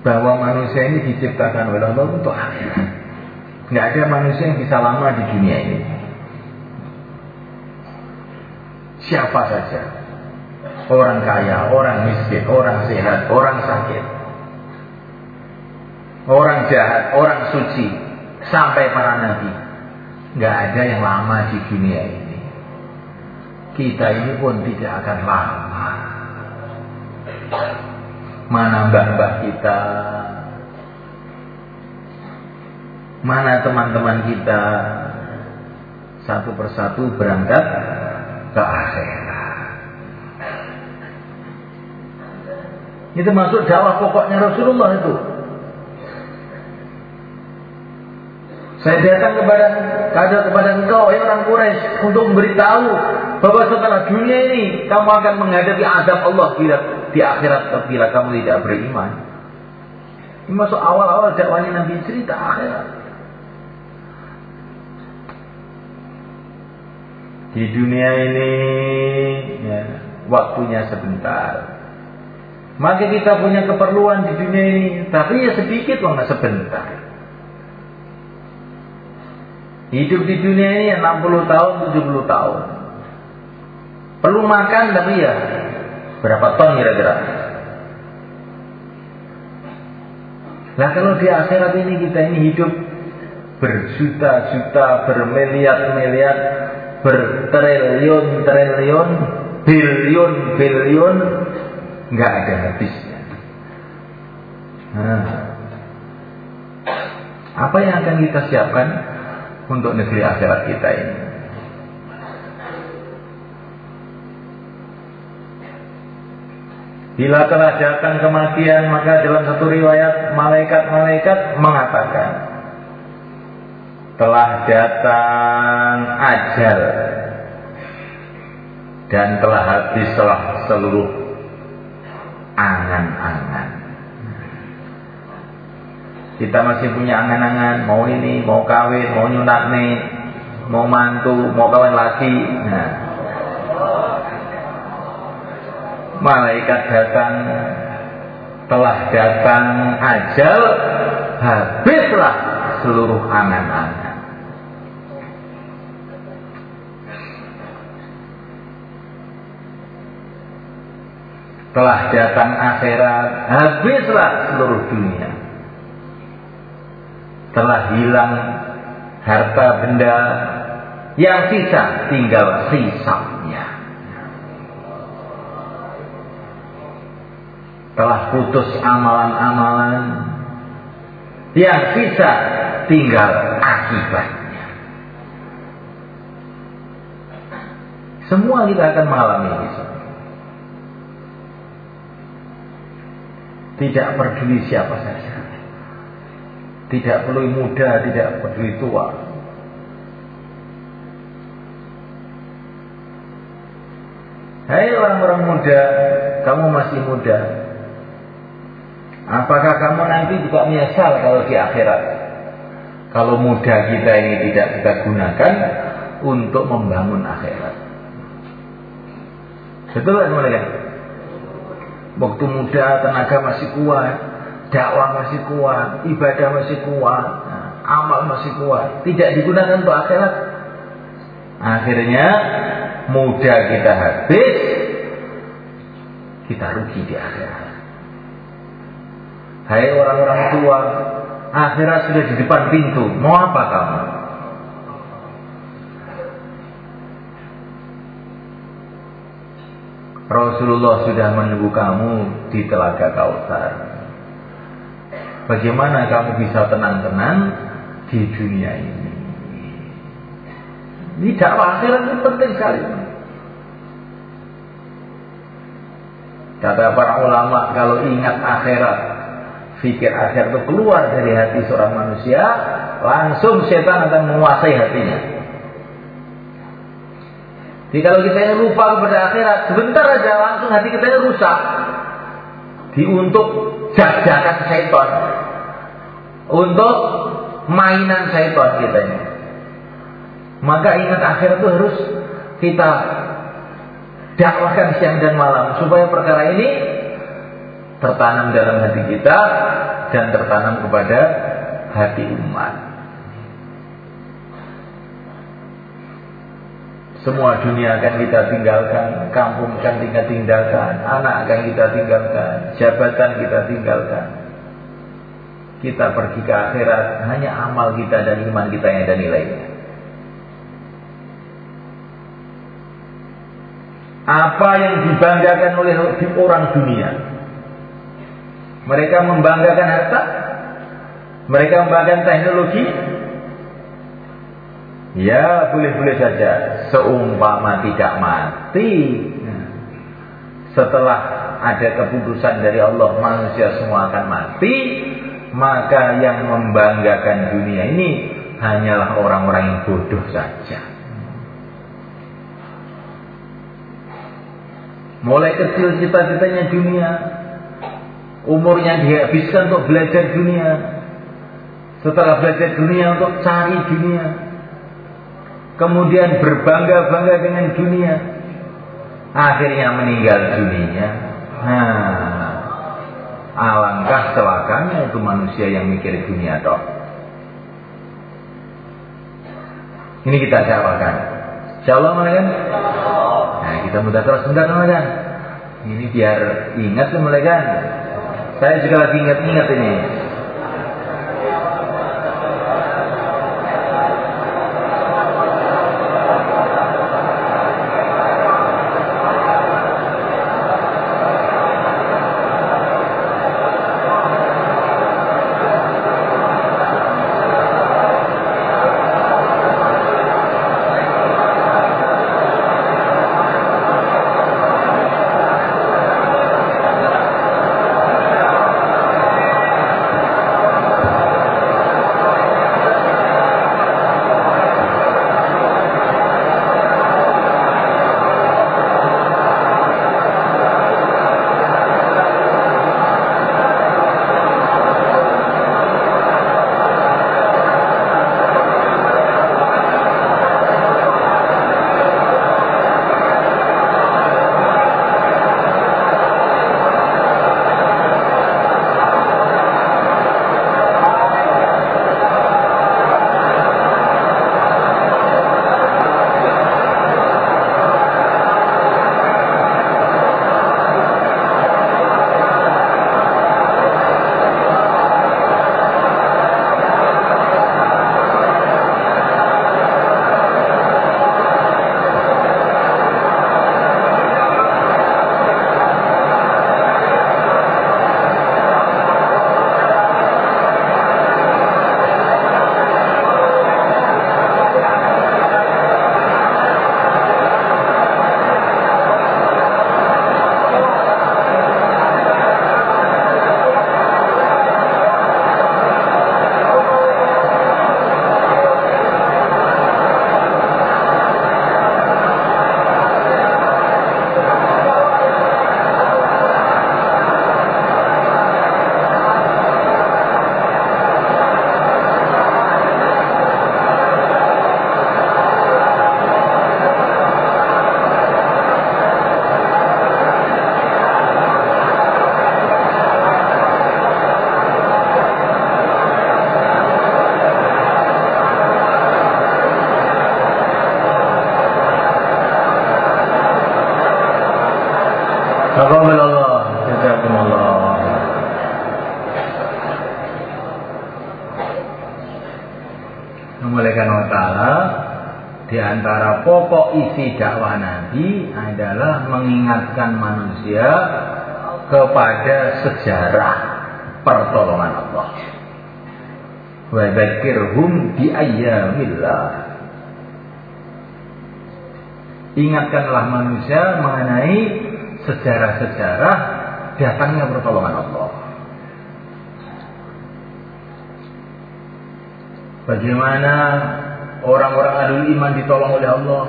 Bahwa manusia ini diciptakan oleh Allah untuk akhirat. Nggak ada manusia yang bisa lama di dunia ini. Siapa saja. Orang kaya, orang miskin, orang sehat, orang sakit orang jahat, orang suci, sampai para nabi. Nggak ada yang lama di dunia ini. Kita ini pun tidak akan lama. Mana mbah-mbah kita? Mana teman-teman kita? Satu persatu berangkat ke akhirat. Itu masuk dakwah pokoknya Rasulullah itu. Saya datang kepada kada kepada engkau ya orang Quraisy untuk memberitahu bahwa setelah dunia ini kamu akan menghadapi azab Allah bila di akhirat bila kamu tidak beriman. Ini masuk awal-awal dakwahnya Nabi cerita akhirat. Di dunia ini ya, waktunya sebentar. Maka kita punya keperluan di dunia ini, tapi ya sedikit loh, sebentar. Hidup di dunia ini 60 tahun, 70 tahun. Perlu makan tapi ya berapa ton kira-kira? Nah kalau di akhirat ini kita ini hidup berjuta-juta, bermiliar-miliar, bertriliun-triliun, bilion-bilion, nggak ada habisnya. Nah, apa yang akan kita siapkan? untuk negeri akhirat kita ini. Bila telah datang kematian, maka dalam satu riwayat malaikat-malaikat mengatakan, telah datang ajal dan telah habislah seluruh angan-angan. Kita masih punya angan-angan, mau ini, mau kawin, mau nyunat nih, mau mantu, mau kawin lagi. Nah. Malaikat datang, telah datang ajal, habislah seluruh angan-angan. Telah datang akhirat, habislah seluruh dunia. Telah hilang harta benda yang sisa tinggal hisapnya telah putus amalan-amalan yang sisa tinggal akibatnya. Semua kita akan mengalami ini tidak peduli siapa saja tidak perlu muda, tidak peduli tua. Hai orang-orang muda, kamu masih muda. Apakah kamu nanti juga menyesal kalau di akhirat? Kalau muda kita ini tidak kita gunakan untuk membangun akhirat. Betul kan Waktu muda tenaga masih kuat, dakwah masih kuat, ibadah masih kuat, nah, amal masih kuat, tidak digunakan untuk akhirat. Akhirnya muda kita habis, kita rugi di akhirat. Hai orang-orang tua, akhirat sudah di depan pintu, mau apa kamu? Rasulullah sudah menunggu kamu di telaga Kautsar. Bagaimana kamu bisa tenang-tenang di dunia ini? Ini dakwah akhirat itu penting sekali. Kata para ulama kalau ingat akhirat, fikir akhir itu keluar dari hati seorang manusia, langsung setan akan menguasai hatinya. Jadi kalau kita yang lupa kepada akhirat, sebentar aja langsung hati kita yang rusak. Diuntuk jajakan setan. Untuk mainan setan kita ini. Maka ingat akhirat itu harus kita dakwahkan siang dan malam supaya perkara ini tertanam dalam hati kita dan tertanam kepada hati umat. Semua dunia akan kita tinggalkan, kampung akan kita tinggalkan, anak akan kita tinggalkan, jabatan kita tinggalkan. Kita pergi ke akhirat, hanya amal kita dan iman kita yang ada nilainya. Apa yang dibanggakan oleh orang dunia, mereka membanggakan harta? Mereka membanggakan teknologi? Ya boleh-boleh saja Seumpama tidak mati Setelah ada keputusan dari Allah Manusia semua akan mati Maka yang membanggakan dunia ini Hanyalah orang-orang yang bodoh saja Mulai kecil cita-citanya dunia Umurnya dihabiskan untuk belajar dunia. Setelah belajar dunia untuk cari dunia. Kemudian berbangga-bangga dengan dunia. Akhirnya meninggal dunia. Nah, alangkah celakanya itu manusia yang mikir dunia toh. Ini kita jawabkan. Insya Allah kan? Nah, kita mudah terus sebentar kan? Ini biar ingat mulai kan? Saya juga lagi ingat-ingat ini. isi dakwah Nabi adalah mengingatkan manusia kepada sejarah pertolongan Allah. Wa dzakirhum bi ayyamillah. Ingatkanlah manusia mengenai sejarah-sejarah datangnya pertolongan Allah. Bagaimana orang-orang adil iman ditolong oleh Allah?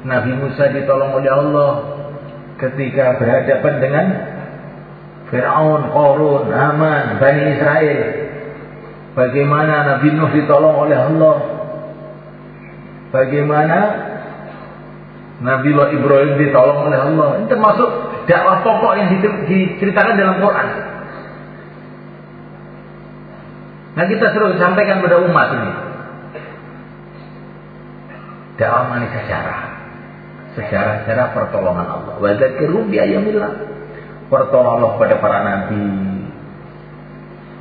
Nabi Musa ditolong oleh Allah ketika berhadapan dengan Fir'aun, Korun, Haman, Bani Israel. Bagaimana Nabi Nuh ditolong oleh Allah. Bagaimana Nabi Allah Ibrahim ditolong oleh Allah. Ini termasuk dakwah pokok yang diceritakan dalam Quran. Nah kita selalu sampaikan pada umat ini. Dakwah manis sejarah. Sejarah-sejarah pertolongan Allah. Wadzakirum bi ayamillah. Pertolongan Allah pada para nabi.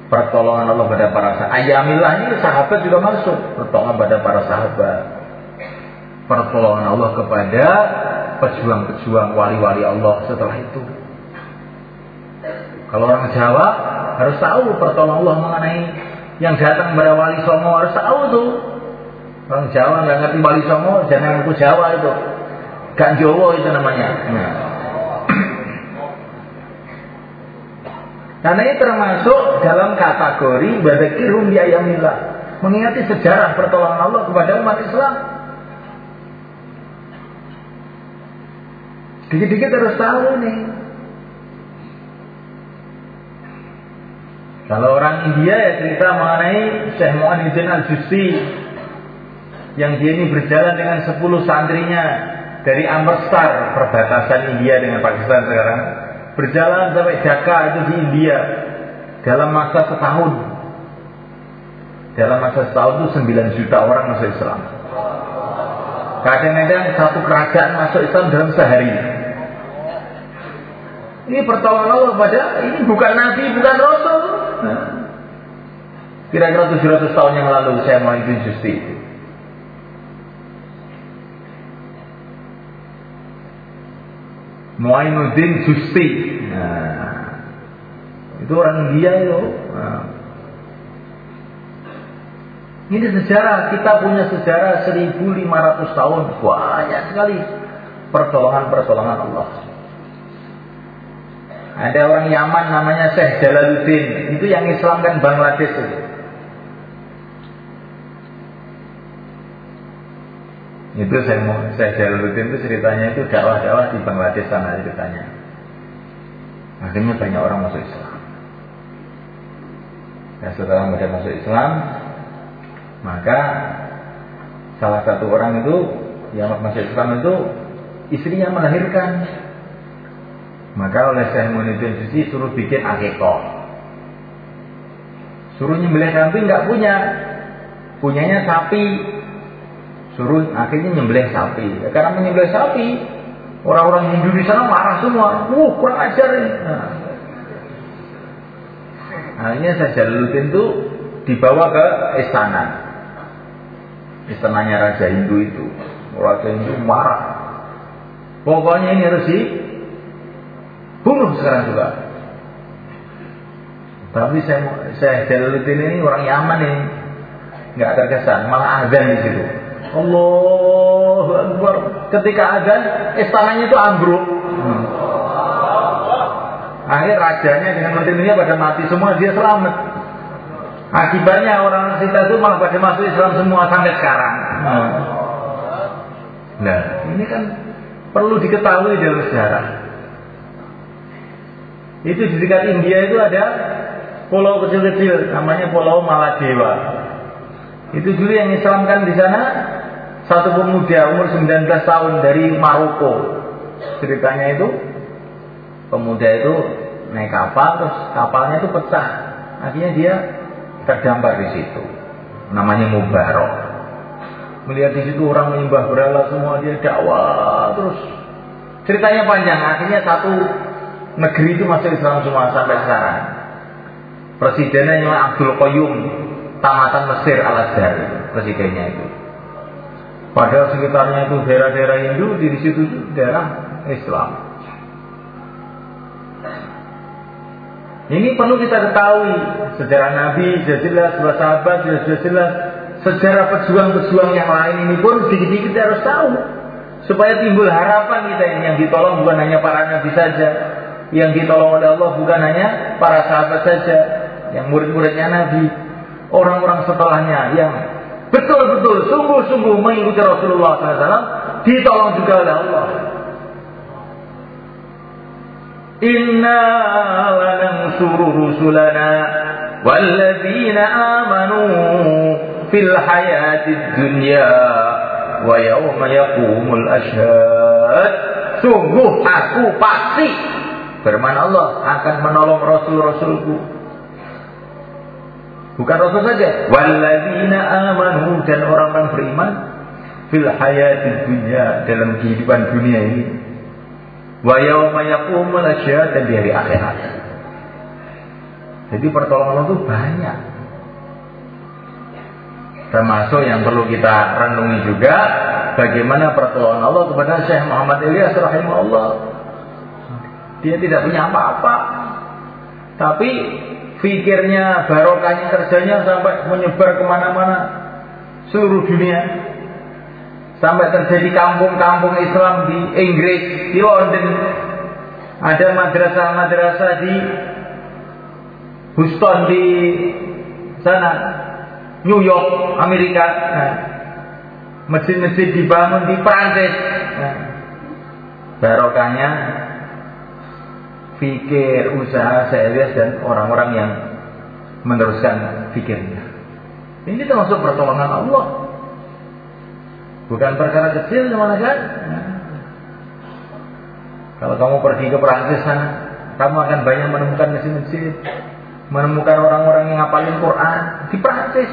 Pertolongan Allah pada para sahabat. Ayamillah ini sahabat juga masuk. Pertolongan pada para sahabat. Pertolongan Allah kepada pejuang-pejuang wali-wali Allah setelah itu. Kalau orang Jawa harus tahu pertolongan Allah mengenai yang datang kepada wali songo harus tahu tuh. Orang Jawa nggak ngerti wali songo, jangan ngaku Jawa itu. Gak Jawa itu namanya. Nah. Karena ini termasuk dalam kategori badakirum ayamillah. Mengingati sejarah pertolongan Allah kepada umat Islam. Dikit-dikit harus tahu nih. Kalau orang India ya cerita mengenai Syekh Mu'anidin Al-Justi yang dia ini berjalan dengan 10 santrinya dari Amritsar perbatasan India dengan Pakistan sekarang berjalan sampai Dhaka itu di India dalam masa setahun. Dalam masa setahun itu 9 juta orang masuk Islam. Kadang-kadang satu kerajaan masuk Islam dalam sehari. Ini pertolongan Allah pada ini bukan Nabi bukan Rasul. Nah, kira-kira 700 tahun yang lalu saya mau itu justi itu Muainuddin Justi. Nah, itu orang India itu. Nah. Ini sejarah, kita punya sejarah 1500 tahun. Banyak sekali pertolongan-pertolongan Allah. Ada orang Yaman namanya Syekh Jalaluddin. Itu yang Islam kan Bangladesh itu. Itu saya mau saya Jalaluddin itu ceritanya itu dakwah-dakwah di Bangladesh sana ceritanya. Akhirnya banyak orang masuk Islam. Dan setelah mereka masuk Islam, maka salah satu orang itu yang masuk Islam itu istrinya melahirkan. Maka oleh Syekh Muhyiddin Suci suruh bikin akikoh. Suruh nyembelih kambing nggak punya, punyanya sapi suruh akhirnya nyembelih sapi. Ya, karena menyembelih sapi, orang-orang Hindu di sana marah semua. Wuh, kurang ajar ini. Nah. Akhirnya saya Jalaluddin itu dibawa ke istana. Istananya Raja Hindu itu. Raja Hindu marah. Pokoknya ini harus dibunuh sekarang juga. Tapi saya, saya Jalaluddin ini orang Yaman ini nggak terkesan, malah azan di situ. Allahu Akbar. Ketika azan, istananya itu ambruk. Hmm. Akhir rajanya dengan menterinya pada mati semua, dia selamat. Akibatnya orang kita itu malah pada masuk Islam semua sampai sekarang. Hmm. Nah, ini kan perlu diketahui dalam sejarah. Itu di dekat India itu ada pulau kecil-kecil, namanya Pulau Maladewa. Itu dulu yang Islamkan di sana satu pemuda umur 19 tahun dari Maroko. Ceritanya itu pemuda itu naik kapal terus kapalnya itu pecah. Akhirnya dia terdampar di situ. Namanya Mubarok. Melihat di situ orang menyembah berhala semua dia dakwah terus. Ceritanya panjang. Akhirnya satu negeri itu masuk Islam semua sampai sekarang. Presidennya Abdul Qayyum, tamatan Mesir Al Azhar, presidennya itu. Padahal sekitarnya itu daerah-daerah Hindu, di situ daerah Islam. Ini perlu kita ketahui sejarah Nabi sudah jelas, sejarah sahabat sudah jelas, sejarah pejuang-pejuang yang lain ini pun sedikit-sedikit kita harus tahu supaya timbul harapan kita ini yang ditolong bukan hanya para nabi saja, yang ditolong oleh Allah bukan hanya para sahabat saja, yang murid-muridnya Nabi, orang-orang setelahnya yang betul-betul sungguh-sungguh mengikuti Rasulullah SAW ditolong juga oleh Allah. Inna lanansuru rusulana walladzina amanu fil hayatid dunya wa yawma yaqumul ashhad. Sungguh aku pasti firman Allah akan menolong rasul-rasulku Bukan Rasul saja. Walladzina amanu dan orang-orang beriman fil hayati dunya dalam kehidupan dunia ini. Wa yauma yaqumul dan di hari akhirat. Jadi pertolongan itu banyak. Termasuk yang perlu kita renungi juga bagaimana pertolongan Allah kepada Syekh Muhammad Ilyas rahimahullah. Dia tidak punya apa-apa. Tapi fikirnya, barokahnya kerjanya sampai menyebar ke mana-mana seluruh dunia. Sampai terjadi kampung-kampung Islam di Inggris, di London. Ada madrasah-madrasah di Houston di sana, New York, Amerika. Nah, masjid-masjid dibangun di Prancis. Nah, barokahnya fikir, usaha, saya dan orang-orang yang meneruskan fikirnya. Ini termasuk pertolongan Allah. Bukan perkara kecil mana kan? Kalau kamu pergi ke Perancis sana, kamu akan banyak menemukan masjid-masjid, menemukan orang-orang yang ngapalin Quran di Perancis.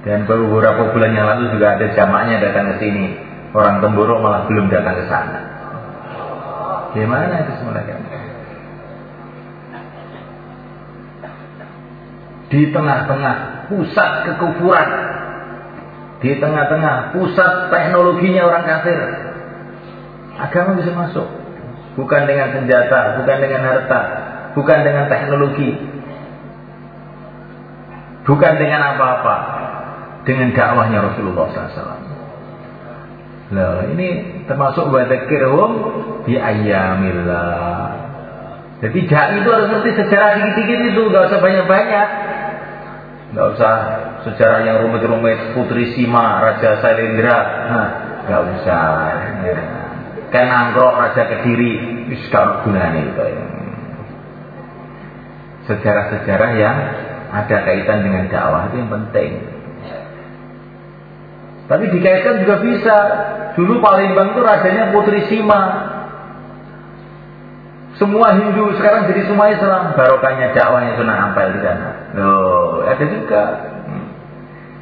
Dan beberapa bulan yang lalu juga ada jamaahnya datang ke sini. Orang Temboro malah belum datang ke sana. Gimana itu sebenarnya? Di tengah-tengah pusat kekufuran, di tengah-tengah pusat teknologinya orang kafir, agama bisa masuk. Bukan dengan senjata, bukan dengan harta, bukan dengan teknologi, bukan dengan apa-apa, dengan dakwahnya Rasulullah SAW. Nah, ini termasuk wadakirhum di ayamillah. Jadi dai itu harus ngerti sejarah dikit-dikit itu, nggak usah banyak-banyak. Nggak usah sejarah yang rumit-rumit Putri Sima, Raja Sailendra. Nah, nggak usah. Ya. Kan Raja Kediri, wis gunanya itu. Sejarah-sejarah yang ada kaitan dengan dakwah itu yang penting. Tapi dikaitkan juga bisa. Dulu Palembang itu rajanya Putri Sima. Semua Hindu sekarang jadi semua Islam. Barokahnya dakwahnya Sunan Ampel di sana. Loh, ada juga.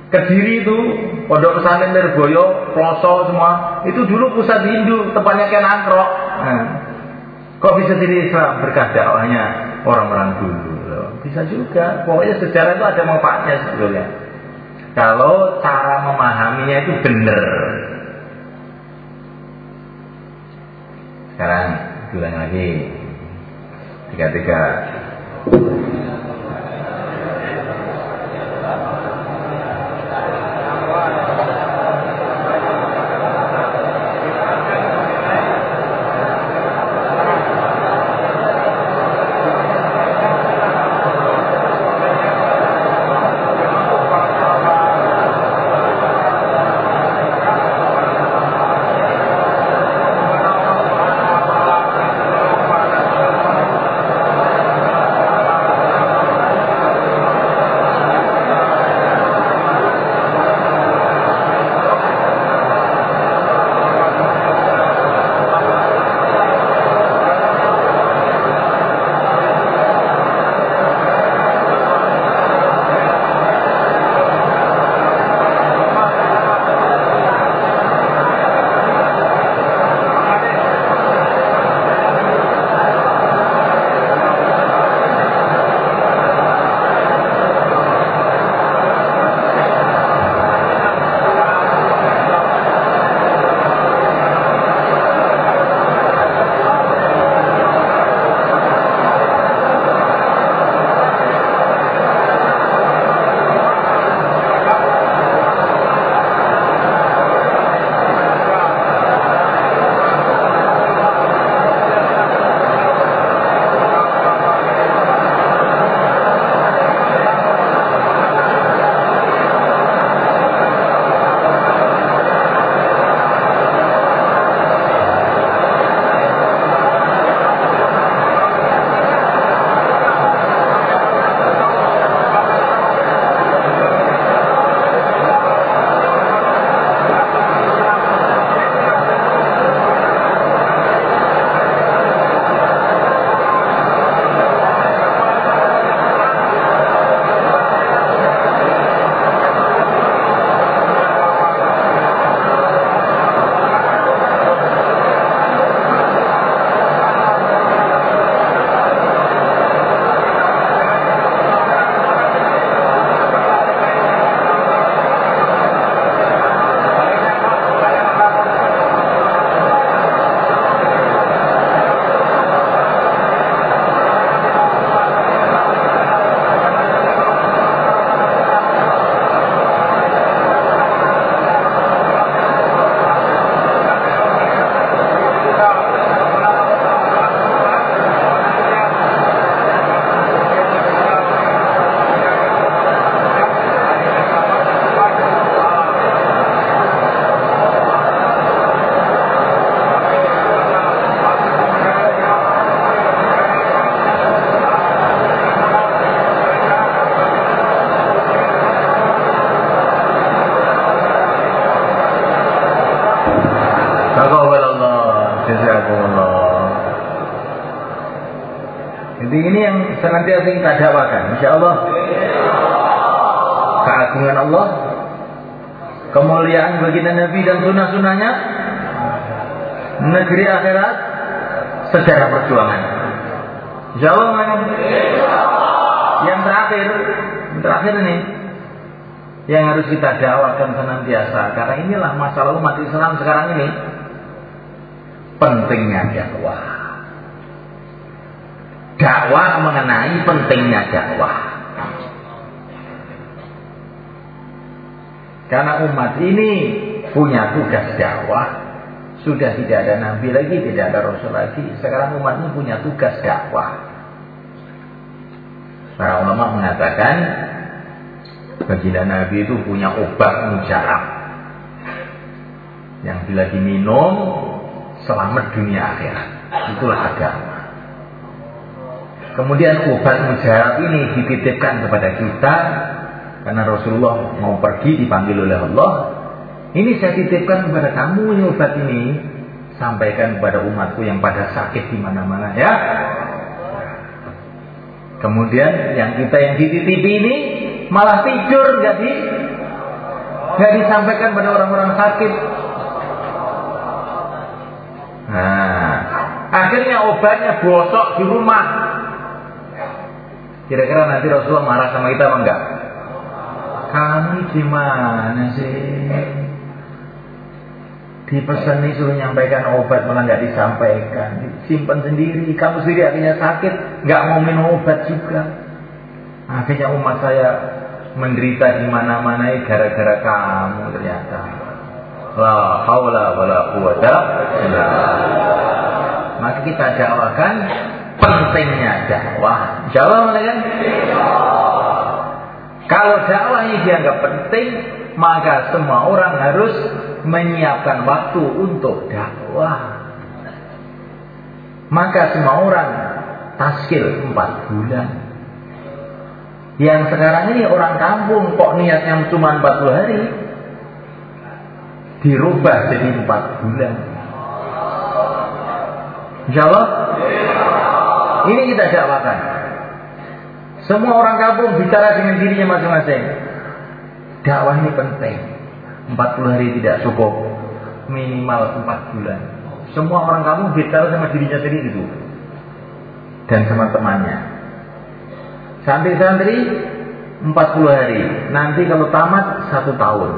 Kediri itu, Pondok Pesantren Nirboyo, Ploso semua, itu dulu pusat Hindu, tempatnya Ken Angkrok. Nah, kok bisa jadi Islam berkah dakwahnya orang-orang dulu? Loh, bisa juga. Pokoknya sejarah itu ada manfaatnya sebetulnya. Kalau cara memahaminya itu benar. Sekarang ulang lagi. Tiga-tiga. senantiasa kita dakwakan. Insya Allah keagungan Allah, kemuliaan baginda Nabi dan sunnah-sunnahnya, negeri akhirat secara perjuangan. Insya Allah Yang terakhir, yang terakhir ini yang harus kita dakwakan senantiasa karena inilah masalah umat Islam sekarang ini pentingnya dakwah. Dakwah mengenai pentingnya dakwah. Karena umat ini punya tugas dakwah. Sudah tidak ada nabi lagi, tidak ada rasul lagi. Sekarang umat ini punya tugas dakwah. Para ulama mengatakan baginda nabi itu punya obat mujarab yang bila diminum selamat dunia akhirat. Itulah agama. Kemudian obat mujarab ini dititipkan kepada kita karena Rasulullah mau pergi dipanggil oleh Allah. Ini saya titipkan kepada kamu ini obat ini. Sampaikan kepada umatku yang pada sakit di mana-mana ya. Kemudian yang kita yang dititipi ini malah tidur nggak di nggak disampaikan pada orang-orang sakit. Nah, akhirnya obatnya bosok di rumah. Kira-kira nanti Rasulullah marah sama kita apa enggak? Kamu gimana sih? Dipesan nih suruh nyampaikan obat malah nggak disampaikan, simpan sendiri. Kamu sendiri akhirnya sakit, nggak mau minum obat juga. Akhirnya umat saya menderita di mana-mana gara-gara kamu ternyata. La haula wala quwata Maka kita dakwakan pentingnya dakwah. Insyaallah kan? Kalau dakwah ini dianggap penting, maka semua orang harus menyiapkan waktu untuk dakwah. Maka semua orang taskil empat bulan. Yang sekarang ini orang kampung kok niatnya cuma 40 hari dirubah jadi empat bulan. Insya ini kita dakwakan. Semua orang kampung bicara dengan dirinya masing-masing. Dakwah ini penting. 40 hari tidak cukup. Minimal 4 bulan. Semua orang kampung bicara sama dirinya sendiri itu. Dan sama temannya. Santri-santri 40 hari. Nanti kalau tamat satu tahun.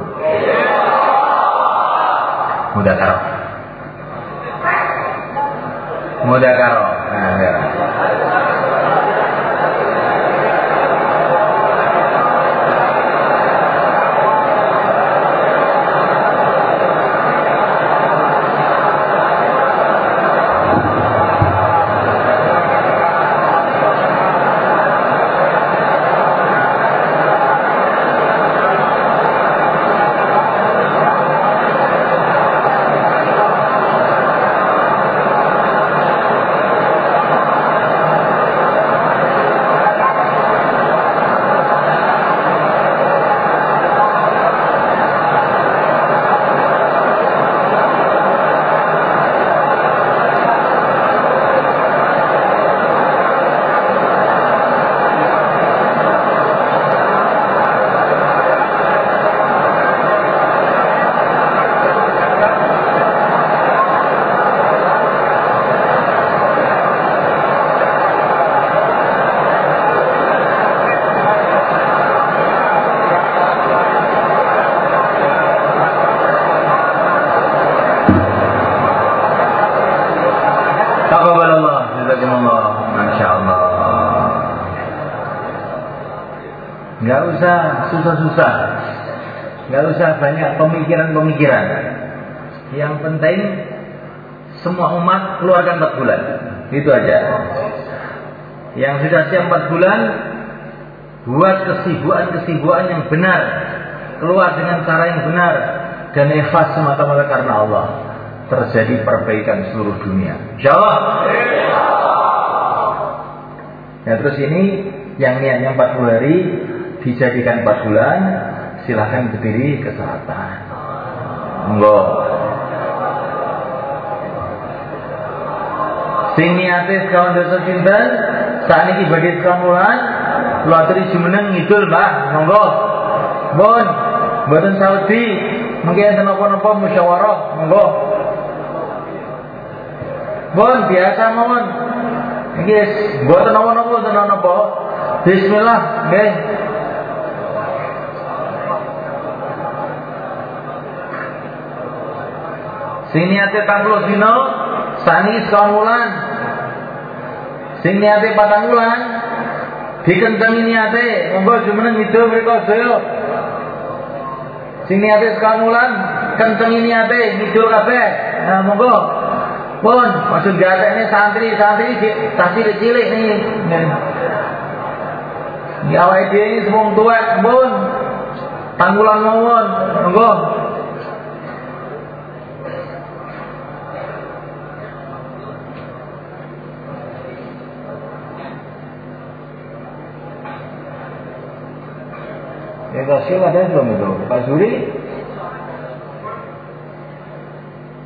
Mudah karo. Mudah karo. Nah, usah susah-susah. Nggak usah banyak pemikiran-pemikiran. Yang penting semua umat keluarkan 4 bulan. Itu aja. Yang sudah siap 4 bulan buat kesibukan-kesibukan yang benar. Keluar dengan cara yang benar dan ikhlas semata-mata karena Allah. Terjadi perbaikan seluruh dunia. Insyaallah. Ya terus ini yang niatnya 40 hari dijadikan 4 bulan silahkan berdiri ke selatan. Monggo. Sing niate kawan dosa cinta Saat ini bagi Kula aturi jumeneng ngidul Mbah. Monggo. Bon Mboten Saudi Mungkin enten napa-napa musyawarah. Monggo. Bon biasa mawon. Iki mboten napa-napa tenan napa Bismillah nggih Sing niate 40 dina sani sekawan wulan. Sing niate patang wulan dikencengi niate monggo jumeneng itu mriku sedaya. Sing niate sekawan wulan kencengi niate ngidul kabeh. Nah monggo. Pun maksud ini santri-santri santri cilik nih. Ya awake ini semua tua pun tanggulan mawon. Monggo. Rasio ada belum itu? Pak Zuri?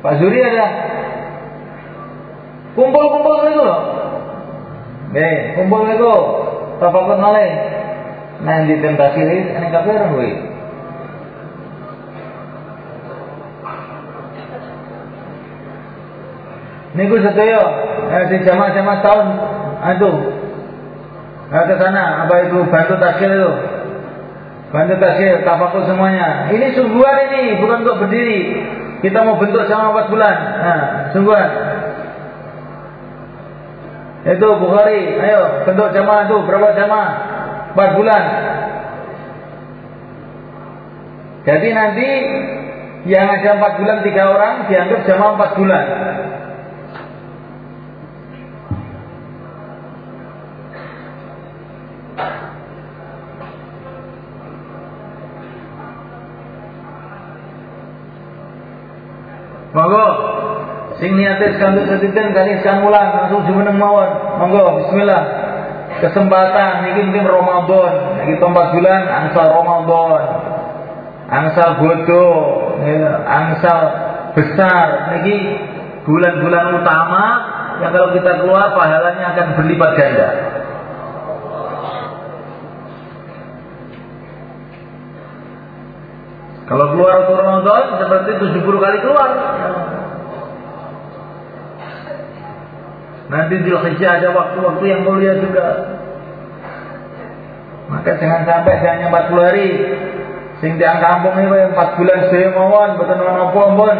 Pak Zuri ada? Kumpul-kumpul itu loh. Eh, kumpul itu. Tafakun noleh. Nah, di tentasi ini, ini kafir gue. Niku sedaya eh, di jamaah-jamaah tahun itu. Nah, ke sana apa itu bantu taksir itu. Bantu tasir, tafakur semuanya. Ini sungguhan ini, bukan untuk berdiri. Kita mau bentuk selama 4 bulan. Nah, sungguhan. Itu Bukhari, ayo bentuk jamaah itu berapa jamaah? 4 bulan. Jadi nanti yang ada 4 bulan tiga orang dianggap jamaah 4 bulan. Sing niate sekandung sediten kali sekang mulan langsung jumeneng mawon. Monggo bismillah. Kesempatan ini mungkin Ramadan, iki tempat bulan angsal Ramadan. Angsal bodoh, ya, angsal besar niki bulan-bulan utama yang kalau kita keluar pahalanya akan berlipat ganda. Kalau keluar waktu Ramadan seperti 70 kali keluar. Nanti di Hijjah ada waktu-waktu yang mulia juga. Maka jangan sampai hanya 40 hari. Sing tiang kampung ini 4 bulan saya mawon betul pun.